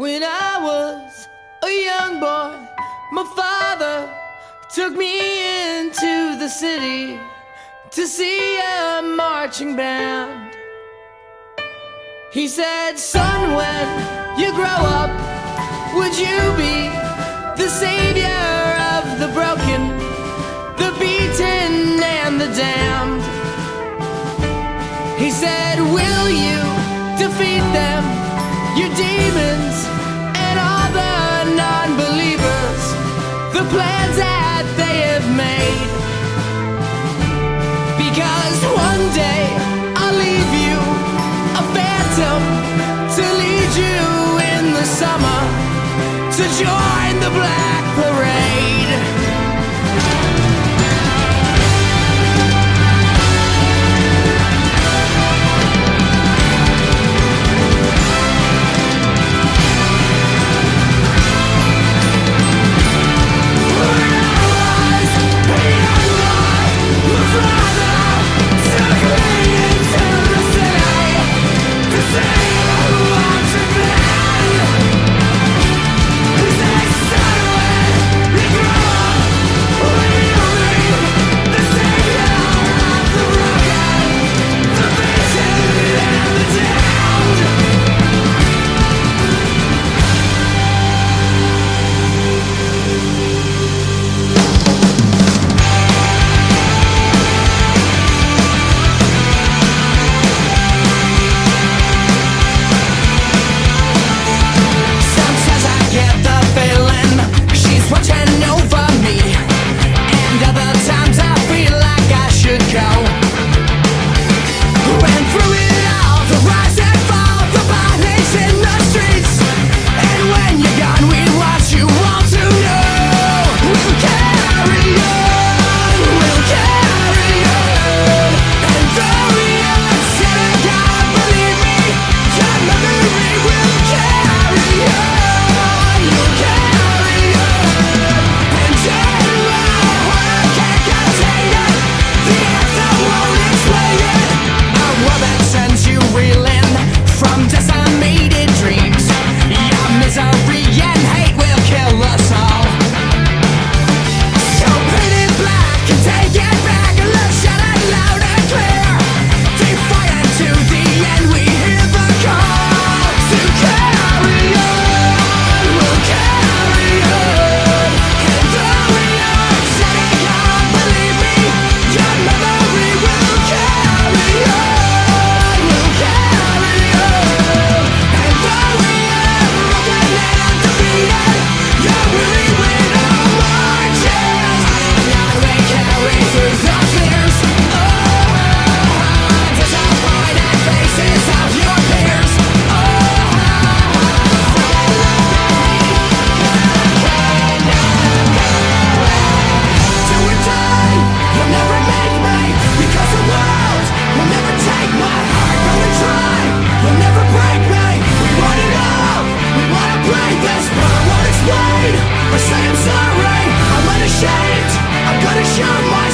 When I was a young boy, my father took me into the city to see a marching band. He said, Son, when you grow up, would you be the savior of the broken, the beaten, and the damned? He said, Will you defeat them, your demons, summer to join the black parade. I'm unashamed. I'm gonna show my